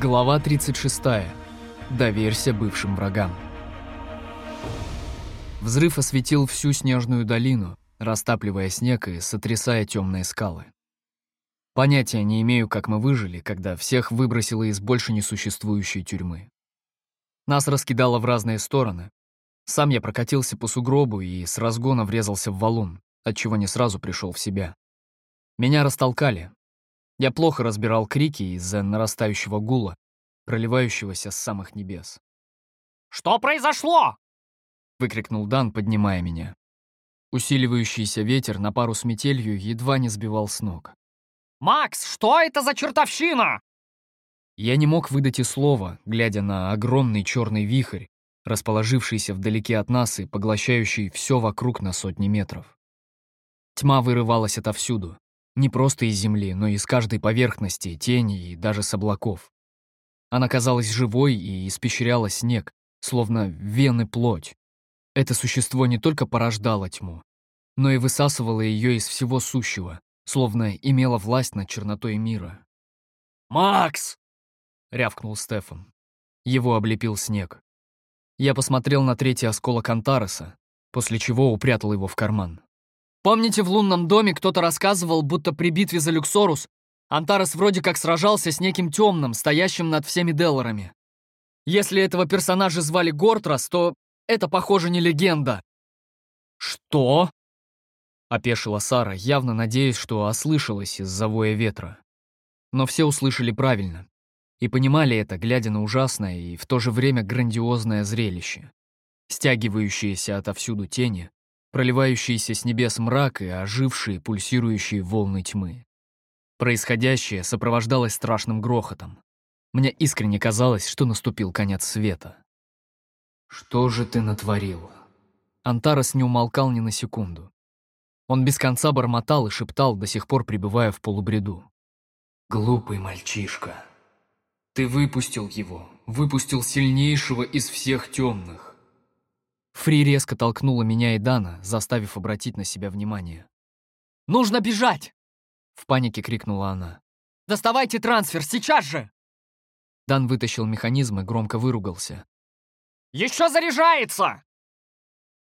Глава 36. Доверься бывшим врагам. Взрыв осветил всю снежную долину, растапливая снег и сотрясая темные скалы. Понятия не имею, как мы выжили, когда всех выбросило из больше несуществующей тюрьмы. Нас раскидало в разные стороны. Сам я прокатился по сугробу и с разгона врезался в валун, отчего не сразу пришел в себя. Меня растолкали, я плохо разбирал крики из-за нарастающего гула, проливающегося с самых небес. «Что произошло?» — выкрикнул Дан, поднимая меня. Усиливающийся ветер на пару с метелью едва не сбивал с ног. «Макс, что это за чертовщина?» Я не мог выдать и слова, глядя на огромный черный вихрь, расположившийся вдалеке от нас и поглощающий все вокруг на сотни метров. Тьма вырывалась отовсюду, не просто из земли, но и из каждой поверхности, тени и даже с облаков. Она казалась живой и испещряла снег, словно вены плоть. Это существо не только порождало тьму, но и высасывало ее из всего сущего, словно имело власть над чернотой мира. «Макс!» — рявкнул Стефан. Его облепил снег. Я посмотрел на третий осколок Антареса, после чего упрятал его в карман. Помните, в лунном доме кто-то рассказывал, будто при битве за Люксорус Антарес вроде как сражался с неким темным, стоящим над всеми Делларами. Если этого персонажа звали Гортрас, то это, похоже, не легенда. «Что?» — опешила Сара, явно надеясь, что ослышалась из-за воя ветра. Но все услышали правильно и понимали это, глядя на ужасное и в то же время грандиозное зрелище. Стягивающиеся отовсюду тени, проливающиеся с небес мрак и ожившие пульсирующие волны тьмы. Происходящее сопровождалось страшным грохотом. Мне искренне казалось, что наступил конец света. «Что же ты натворил?» Антарес не умолкал ни на секунду. Он без конца бормотал и шептал, до сих пор пребывая в полубреду. «Глупый мальчишка. Ты выпустил его, выпустил сильнейшего из всех темных. Фри резко толкнула меня и Дана, заставив обратить на себя внимание. «Нужно бежать!» — в панике крикнула она. «Доставайте трансфер, сейчас же!» Дан вытащил механизм и громко выругался. «Еще заряжается!»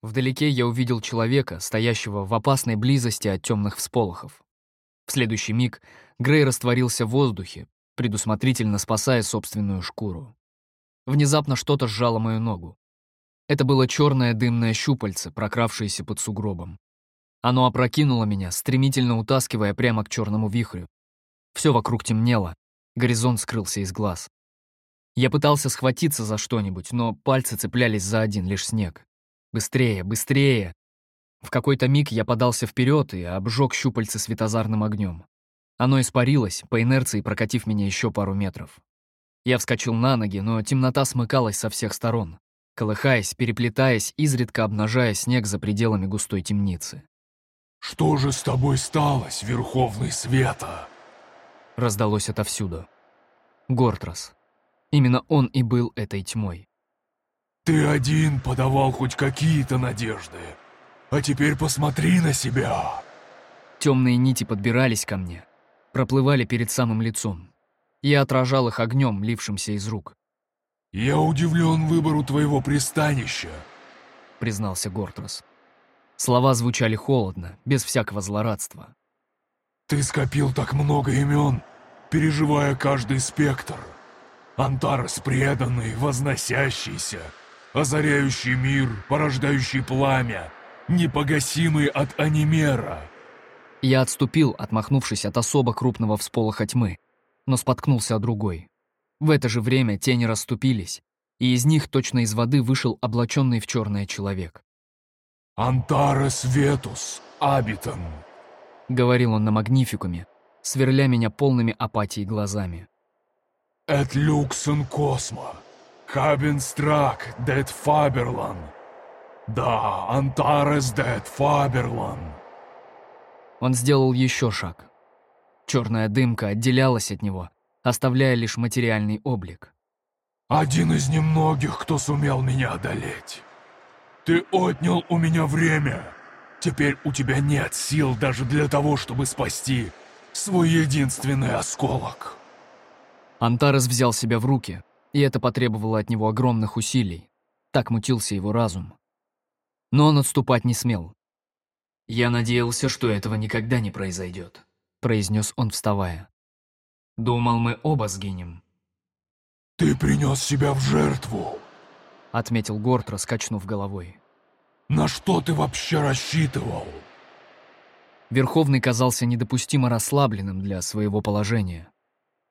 Вдалеке я увидел человека, стоящего в опасной близости от темных всполохов. В следующий миг Грей растворился в воздухе, предусмотрительно спасая собственную шкуру. Внезапно что-то сжало мою ногу. Это было черное дымное щупальце, прокравшееся под сугробом. Оно опрокинуло меня, стремительно утаскивая прямо к черному вихрю. Все вокруг темнело, горизонт скрылся из глаз. Я пытался схватиться за что-нибудь, но пальцы цеплялись за один лишь снег. Быстрее, быстрее! В какой-то миг я подался вперед и обжег щупальце светозарным огнем. Оно испарилось, по инерции прокатив меня еще пару метров. Я вскочил на ноги, но темнота смыкалась со всех сторон колыхаясь, переплетаясь, изредка обнажая снег за пределами густой темницы. «Что же с тобой сталось, Верховный Света?» Раздалось отовсюду. Гортрас. Именно он и был этой тьмой. «Ты один подавал хоть какие-то надежды, а теперь посмотри на себя!» Темные нити подбирались ко мне, проплывали перед самым лицом. Я отражал их огнем, лившимся из рук. «Я удивлен выбору твоего пристанища», — признался Гортрос. Слова звучали холодно, без всякого злорадства. «Ты скопил так много имен, переживая каждый спектр. Антарес преданный, возносящийся, озаряющий мир, порождающий пламя, непогасимый от анимера». Я отступил, отмахнувшись от особо крупного всполоха тьмы, но споткнулся о другой. В это же время тени расступились, и из них точно из воды вышел облаченный в черное человек. «Антарес Ветус, Абитан», — говорил он на магнификуме, сверля меня полными апатией глазами. «Эт люксен космо, хабен страк дет фаберлан. Да, Антарес дет фаберлан». Он сделал еще шаг. Черная дымка отделялась от него, оставляя лишь материальный облик. «Один из немногих, кто сумел меня одолеть. Ты отнял у меня время. Теперь у тебя нет сил даже для того, чтобы спасти свой единственный осколок». Антарес взял себя в руки, и это потребовало от него огромных усилий. Так мутился его разум. Но он отступать не смел. «Я надеялся, что этого никогда не произойдет», — произнес он, вставая. «Думал, мы оба сгинем». «Ты принес себя в жертву», — отметил Горд, раскачнув головой. «На что ты вообще рассчитывал?» Верховный казался недопустимо расслабленным для своего положения.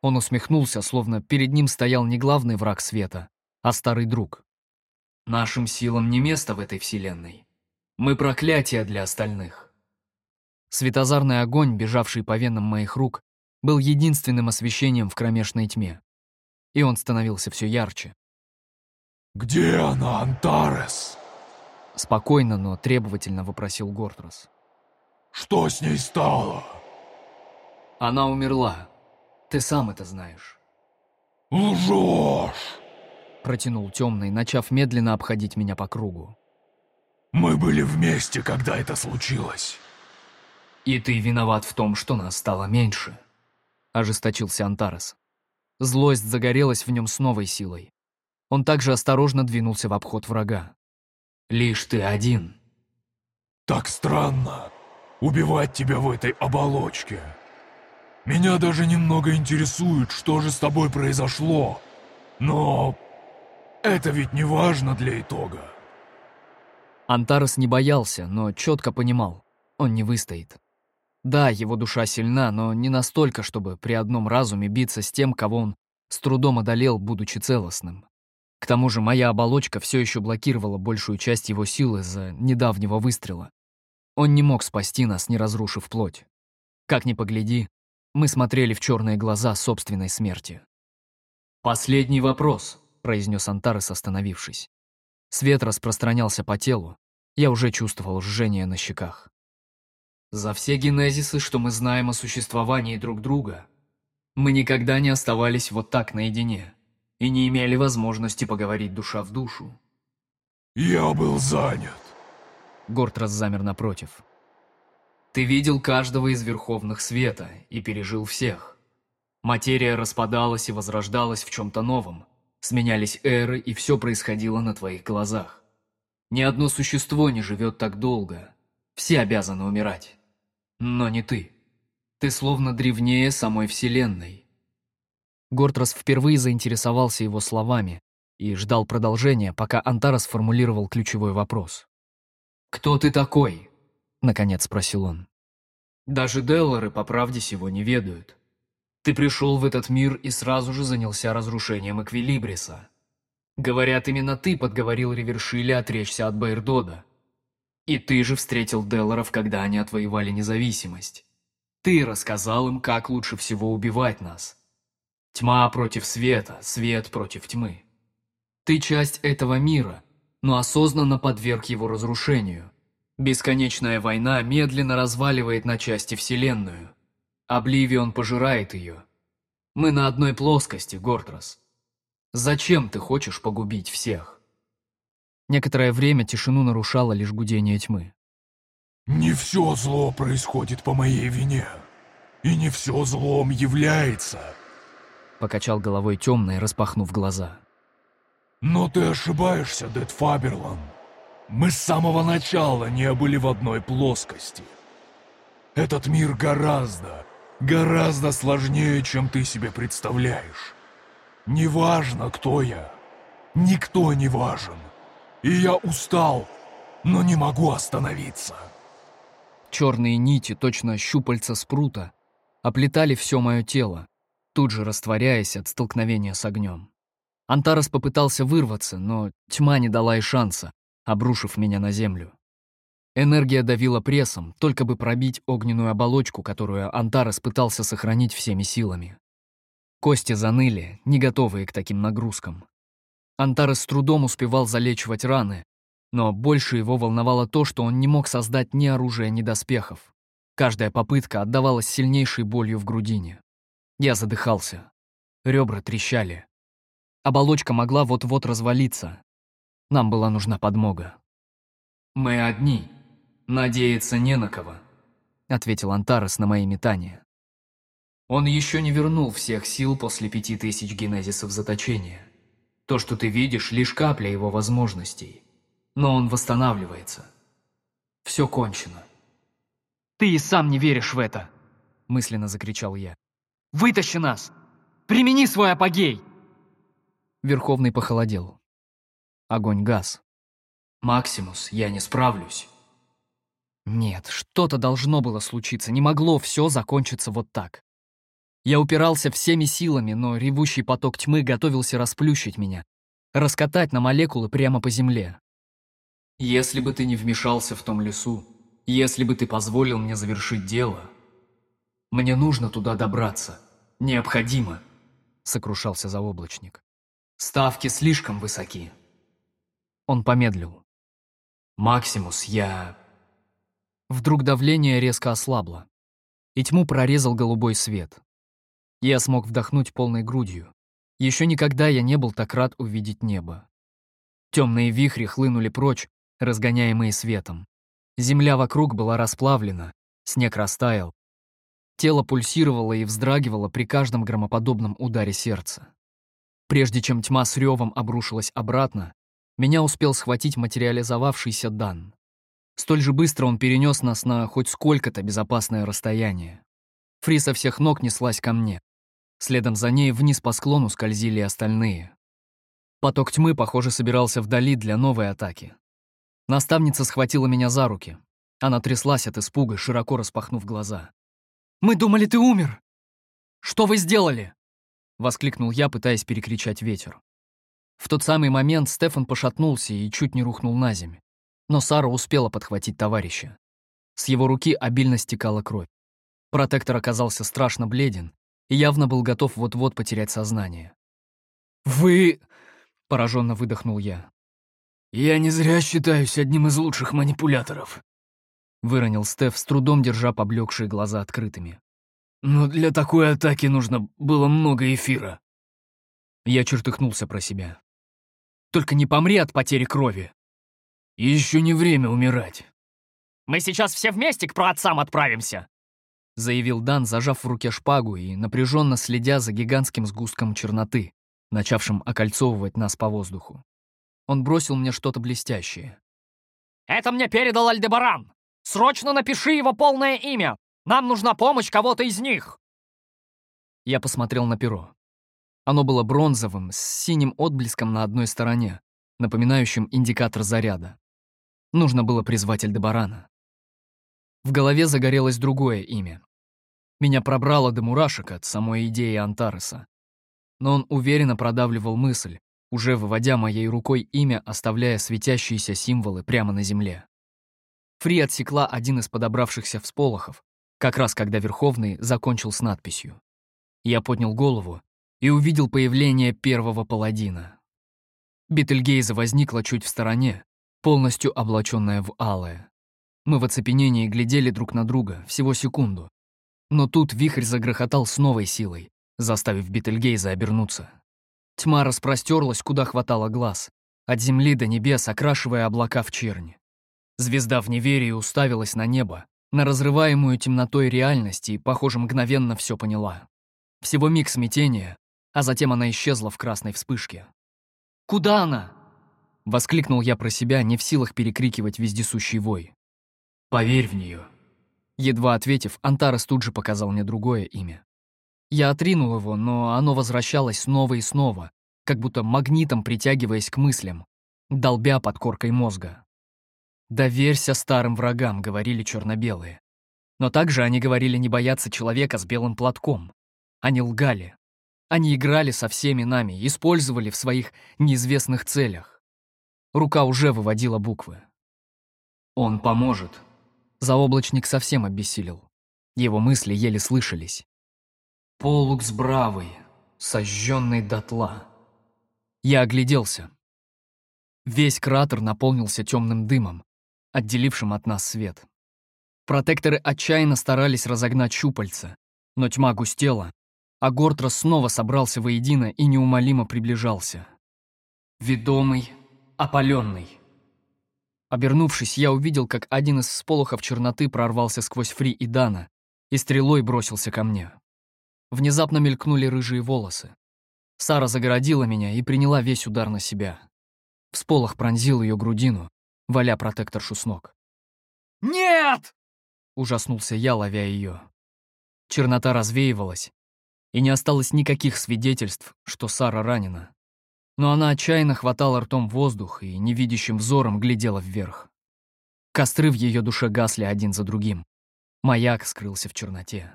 Он усмехнулся, словно перед ним стоял не главный враг света, а старый друг. «Нашим силам не место в этой вселенной. Мы проклятие для остальных». Светозарный огонь, бежавший по венам моих рук, был единственным освещением в кромешной тьме. И он становился все ярче. «Где она, Антарес?» Спокойно, но требовательно вопросил Гортрос. «Что с ней стало?» «Она умерла», ты сам это знаешь. Лжешь! Протянул темный, начав медленно обходить меня по кругу. Мы были вместе, когда это случилось. И ты виноват в том, что нас стало меньше. Ожесточился Антарес. Злость загорелась в нем с новой силой. Он также осторожно двинулся в обход врага. Лишь ты один. Так странно. Убивать тебя в этой оболочке. Меня даже немного интересует, что же с тобой произошло. Но это ведь не важно для итога. Антарес не боялся, но четко понимал, он не выстоит. Да, его душа сильна, но не настолько, чтобы при одном разуме биться с тем, кого он с трудом одолел, будучи целостным. К тому же моя оболочка все еще блокировала большую часть его силы из-за недавнего выстрела. Он не мог спасти нас, не разрушив плоть. Как ни погляди, мы смотрели в черные глаза собственной смерти. «Последний вопрос», — произнес Антарес, остановившись. Свет распространялся по телу. Я уже чувствовал жжение на щеках. «За все генезисы, что мы знаем о существовании друг друга, мы никогда не оставались вот так наедине и не имели возможности поговорить душа в душу». «Я был занят». Гортрас замер напротив. Ты видел каждого из Верховных Света и пережил всех. Материя распадалась и возрождалась в чем-то новом. Сменялись эры, и все происходило на твоих глазах. Ни одно существо не живет так долго. Все обязаны умирать. Но не ты. Ты словно древнее самой Вселенной. Гортрас впервые заинтересовался его словами и ждал продолжения, пока Антарас формулировал ключевой вопрос. «Кто ты такой?» Наконец спросил он. Даже Деллары по правде сего не ведают. Ты пришел в этот мир и сразу же занялся разрушением Эквилибриса. Говорят, именно ты подговорил Ревершиля отречься от Байрдода. И ты же встретил Делларов, когда они отвоевали независимость. Ты рассказал им, как лучше всего убивать нас. Тьма против света, свет против тьмы. Ты часть этого мира, но осознанно подверг его разрушению. Бесконечная война медленно разваливает на части Вселенную. Обливион пожирает ее. Мы на одной плоскости, Гортрас. Зачем ты хочешь погубить всех? Некоторое время тишину нарушало лишь гудение тьмы. «Не все зло происходит по моей вине, и не все злом является», — покачал головой темный, распахнув глаза. «Но ты ошибаешься, Дед Фаберланд. Мы с самого начала не были в одной плоскости. Этот мир гораздо, гораздо сложнее, чем ты себе представляешь. Неважно, кто я. Никто не важен. И я устал, но не могу остановиться. Черные нити, точно щупальца спрута, оплетали все мое тело, тут же растворяясь от столкновения с огнем. Антарас попытался вырваться, но тьма не дала и шанса, обрушив меня на землю. Энергия давила прессом, только бы пробить огненную оболочку, которую Антарес пытался сохранить всеми силами. Кости заныли, не готовые к таким нагрузкам. Антарес с трудом успевал залечивать раны, но больше его волновало то, что он не мог создать ни оружия, ни доспехов. Каждая попытка отдавалась сильнейшей болью в грудине. Я задыхался. Ребра трещали. Оболочка могла вот-вот развалиться, нам была нужна подмога. «Мы одни. Надеяться не на кого», — ответил Антарес на мои метания. Он еще не вернул всех сил после пяти тысяч генезисов заточения. То, что ты видишь, лишь капля его возможностей. Но он восстанавливается. Все кончено. «Ты и сам не веришь в это!» — мысленно закричал я. «Вытащи нас! Примени свой апогей!» Верховный похолодел. Огонь газ. «Максимус, я не справлюсь». Нет, что-то должно было случиться, не могло все закончиться вот так. Я упирался всеми силами, но ревущий поток тьмы готовился расплющить меня, раскатать на молекулы прямо по земле. «Если бы ты не вмешался в том лесу, если бы ты позволил мне завершить дело, мне нужно туда добраться. Необходимо», — сокрушался заоблачник. «Ставки слишком высоки». Он помедлил. «Максимус, я...» Вдруг давление резко ослабло, и тьму прорезал голубой свет. Я смог вдохнуть полной грудью. Еще никогда я не был так рад увидеть небо. Темные вихри хлынули прочь, разгоняемые светом. Земля вокруг была расплавлена, снег растаял. Тело пульсировало и вздрагивало при каждом громоподобном ударе сердца. Прежде чем тьма с ревом обрушилась обратно, меня успел схватить материализовавшийся Дан. Столь же быстро он перенес нас на хоть сколько-то безопасное расстояние. Фри со всех ног неслась ко мне. Следом за ней вниз по склону скользили остальные. Поток тьмы, похоже, собирался вдали для новой атаки. Наставница схватила меня за руки. Она тряслась от испуга, широко распахнув глаза. «Мы думали, ты умер!» «Что вы сделали?» — воскликнул я, пытаясь перекричать ветер. В тот самый момент Стефан пошатнулся и чуть не рухнул на землю. Но Сара успела подхватить товарища. С его руки обильно стекала кровь. Протектор оказался страшно бледен, и явно был готов вот-вот потерять сознание. «Вы...» — пораженно выдохнул я. «Я не зря считаюсь одним из лучших манипуляторов», — выронил Стеф, с трудом держа поблекшие глаза открытыми. «Но для такой атаки нужно было много эфира». Я чертыхнулся про себя. «Только не помри от потери крови!» «Еще не время умирать!» «Мы сейчас все вместе к праотцам отправимся!» — заявил Дан, зажав в руке шпагу и напряженно следя за гигантским сгустком черноты, начавшим окольцовывать нас по воздуху. Он бросил мне что-то блестящее. «Это мне передал Альдебаран! Срочно напиши его полное имя! Нам нужна помощь кого-то из них!» Я посмотрел на перо. Оно было бронзовым, с синим отблеском на одной стороне, напоминающим индикатор заряда. Нужно было призвать Альдебарана. В голове загорелось другое имя. Меня пробрало до мурашек от самой идеи Антареса. Но он уверенно продавливал мысль, уже выводя моей рукой имя, оставляя светящиеся символы прямо на земле. Фри отсекла один из подобравшихся всполохов, как раз когда Верховный закончил с надписью. Я поднял голову и увидел появление первого паладина. Бетельгейза возникла чуть в стороне, полностью облаченная в алое. Мы в оцепенении глядели друг на друга всего секунду. Но тут вихрь загрохотал с новой силой, заставив Бетельгейза обернуться. Тьма распростерлась, куда хватало глаз, от земли до небес, окрашивая облака в черни. Звезда в неверии уставилась на небо, на разрываемую темнотой реальности и, похоже, мгновенно все поняла. Всего миг смятения, а затем она исчезла в красной вспышке. «Куда она?» — воскликнул я про себя, не в силах перекрикивать вездесущий вой. Поверь в нее. Едва ответив, Антарес тут же показал мне другое имя. Я отринул его, но оно возвращалось снова и снова, как будто магнитом притягиваясь к мыслям, долбя под коркой мозга. «Доверься старым врагам», — говорили черно-белые. Но также они говорили не бояться человека с белым платком. Они лгали. Они играли со всеми нами, использовали в своих неизвестных целях. Рука уже выводила буквы. «Он поможет», Заоблачник совсем обессилел. Его мысли еле слышались. «Полукс бравый, сожженный дотла». Я огляделся. Весь кратер наполнился темным дымом, отделившим от нас свет. Протекторы отчаянно старались разогнать щупальца, но тьма густела, а Гортрос снова собрался воедино и неумолимо приближался. «Ведомый, опаленный». Обернувшись, я увидел, как один из сполохов черноты прорвался сквозь Фри и Дана и стрелой бросился ко мне. Внезапно мелькнули рыжие волосы. Сара загородила меня и приняла весь удар на себя. Всполох пронзил ее грудину, валя протекторшу с ног. «Нет!» — ужаснулся я, ловя ее. Чернота развеивалась, и не осталось никаких свидетельств, что Сара ранена. Но она отчаянно хватала ртом воздух и невидящим взором глядела вверх. Костры в ее душе гасли один за другим. Маяк скрылся в черноте.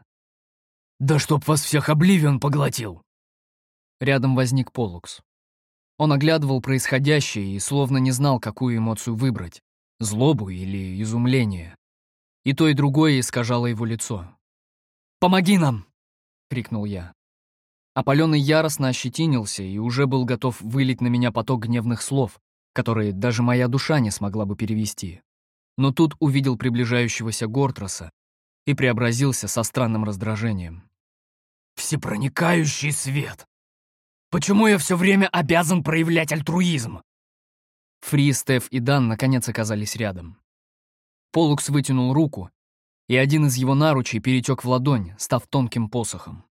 «Да чтоб вас всех Обливион поглотил!» Рядом возник Полукс. Он оглядывал происходящее и словно не знал, какую эмоцию выбрать — злобу или изумление. И то, и другое искажало его лицо. «Помоги нам!» — крикнул я. Опаленный яростно ощетинился и уже был готов вылить на меня поток гневных слов, которые даже моя душа не смогла бы перевести. Но тут увидел приближающегося Гортроса и преобразился со странным раздражением. «Всепроникающий свет! Почему я все время обязан проявлять альтруизм?» Фри, Стеф и Дан наконец оказались рядом. Полукс вытянул руку, и один из его наручей перетек в ладонь, став тонким посохом.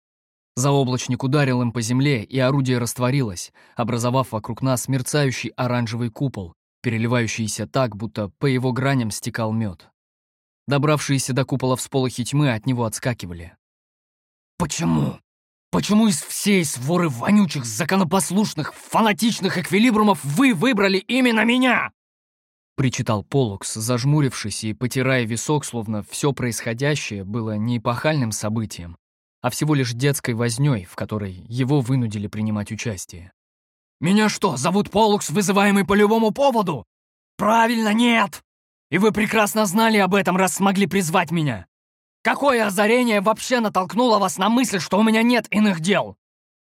Заоблачник ударил им по земле, и орудие растворилось, образовав вокруг нас мерцающий оранжевый купол, переливающийся так, будто по его граням стекал мед. Добравшиеся до купола всполохи тьмы от него отскакивали. «Почему? Почему из всей своры вонючих, законопослушных, фанатичных эквилибрумов вы выбрали именно меня?» Причитал Полукс, зажмурившись и потирая висок, словно все происходящее было не эпохальным событием, а всего лишь детской вознёй, в которой его вынудили принимать участие. «Меня что, зовут Полукс, вызываемый по любому поводу? Правильно, нет! И вы прекрасно знали об этом, раз смогли призвать меня. Какое озарение вообще натолкнуло вас на мысль, что у меня нет иных дел?»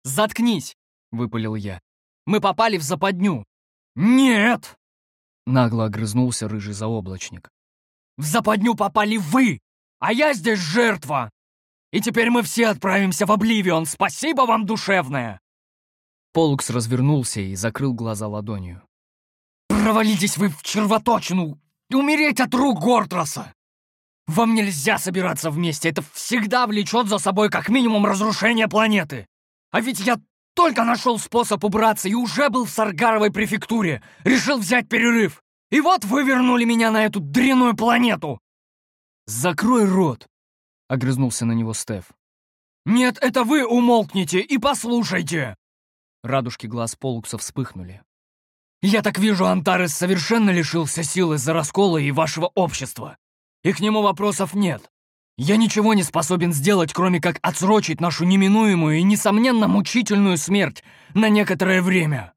«Заткнись!» — выпалил я. «Мы попали в западню!» «Нет!» — нагло огрызнулся рыжий заоблачник. «В западню попали вы, а я здесь жертва! И теперь мы все отправимся в Обливион. Спасибо вам, душевное!» Полукс развернулся и закрыл глаза ладонью. «Провалитесь вы в червоточину! Умереть от рук Гортроса! Вам нельзя собираться вместе, это всегда влечет за собой как минимум разрушение планеты! А ведь я только нашел способ убраться и уже был в Саргаровой префектуре, решил взять перерыв. И вот вы вернули меня на эту дрянную планету!» «Закрой рот!» — огрызнулся на него Стеф. «Нет, это вы умолкните и послушайте!» Радужки глаз Полукса вспыхнули. «Я так вижу, Антарес совершенно лишился силы из-за раскола и вашего общества. И к нему вопросов нет. Я ничего не способен сделать, кроме как отсрочить нашу неминуемую и, несомненно, мучительную смерть на некоторое время».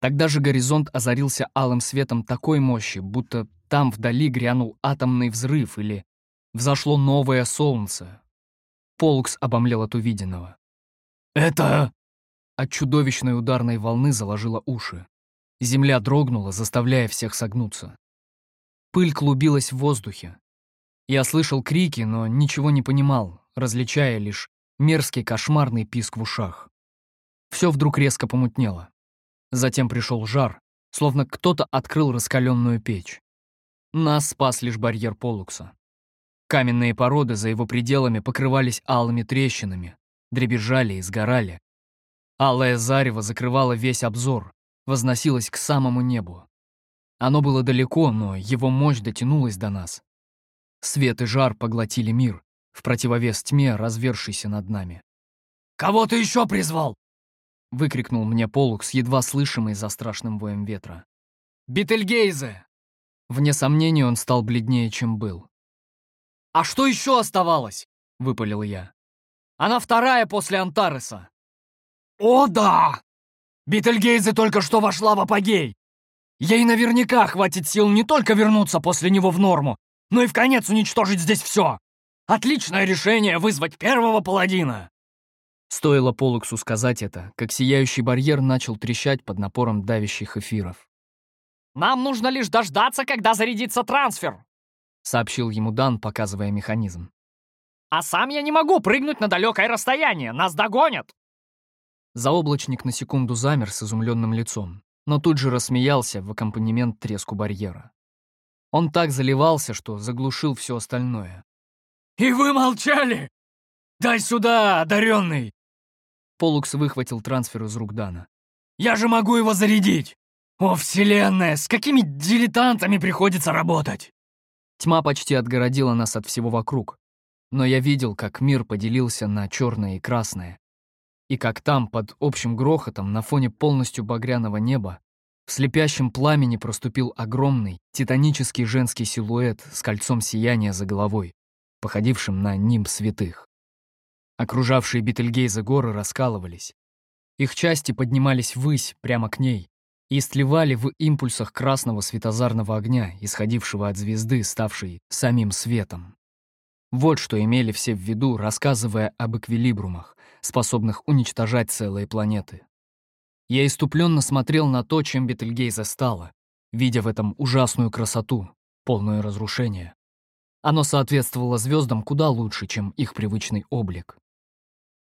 Тогда же горизонт озарился алым светом такой мощи, будто там вдали грянул атомный взрыв или Взошло новое солнце. Полкс обомлел от увиденного. «Это...» От чудовищной ударной волны заложило уши. Земля дрогнула, заставляя всех согнуться. Пыль клубилась в воздухе. Я слышал крики, но ничего не понимал, различая лишь мерзкий кошмарный писк в ушах. Все вдруг резко помутнело. Затем пришел жар, словно кто-то открыл раскаленную печь. Нас спас лишь барьер Полукса. Каменные породы за его пределами покрывались алыми трещинами, дребезжали и сгорали. Алое зарево закрывало весь обзор, возносилось к самому небу. Оно было далеко, но его мощь дотянулась до нас. Свет и жар поглотили мир, в противовес тьме, развершейся над нами. «Кого ты еще призвал?» — выкрикнул мне Полукс, едва слышимый за страшным воем ветра. «Бетельгейзе!» Вне сомнения, он стал бледнее, чем был. «А что еще оставалось?» — выпалил я. «Она вторая после Антареса». «О, да! Бетельгейзе только что вошла в апогей. Ей наверняка хватит сил не только вернуться после него в норму, но и в конец уничтожить здесь все. Отличное решение вызвать первого паладина!» Стоило Полуксу сказать это, как сияющий барьер начал трещать под напором давящих эфиров. «Нам нужно лишь дождаться, когда зарядится трансфер!» — сообщил ему Дан, показывая механизм. «А сам я не могу прыгнуть на далекое расстояние, нас догонят!» Заоблачник на секунду замер с изумленным лицом, но тут же рассмеялся в аккомпанемент треску барьера. Он так заливался, что заглушил все остальное. «И вы молчали! Дай сюда, одаренный!» Полукс выхватил трансфер из рук Дана. «Я же могу его зарядить! О, вселенная, с какими дилетантами приходится работать!» Тьма почти отгородила нас от всего вокруг, но я видел, как мир поделился на черное и красное, и как там, под общим грохотом, на фоне полностью багряного неба, в слепящем пламени проступил огромный, титанический женский силуэт с кольцом сияния за головой, походившим на нимб святых. Окружавшие Бетельгейза горы раскалывались. Их части поднимались ввысь, прямо к ней, и сливали в импульсах красного светозарного огня, исходившего от звезды, ставшей самим светом. Вот что имели все в виду, рассказывая об эквилибрумах, способных уничтожать целые планеты. Я иступленно смотрел на то, чем Бетельгейза стала, видя в этом ужасную красоту, полное разрушение. Оно соответствовало звездам куда лучше, чем их привычный облик.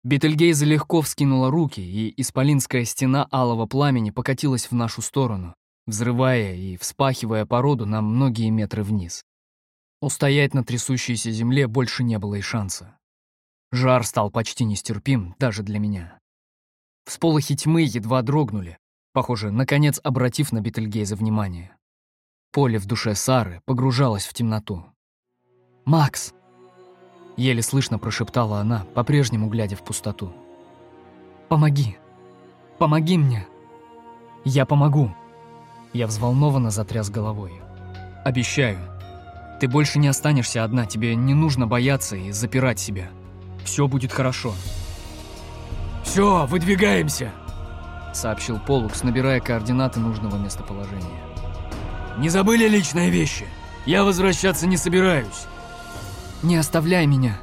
Бетельгейза легко вскинула руки, и исполинская стена алого пламени покатилась в нашу сторону, взрывая и вспахивая породу на многие метры вниз. Устоять на трясущейся земле больше не было и шанса. Жар стал почти нестерпим даже для меня. Всполохи тьмы едва дрогнули, похоже, наконец обратив на Бетельгейза внимание. Поле в душе Сары погружалось в темноту. «Макс!» — еле слышно прошептала она, по-прежнему глядя в пустоту. «Помоги! Помоги мне!» «Я помогу!» Я взволнованно затряс головой. «Обещаю, ты больше не останешься одна, тебе не нужно бояться и запирать себя. Все будет хорошо». «Все, выдвигаемся!» — сообщил Полукс, набирая координаты нужного местоположения. «Не забыли личные вещи? Я возвращаться не собираюсь!» «Не оставляй меня!»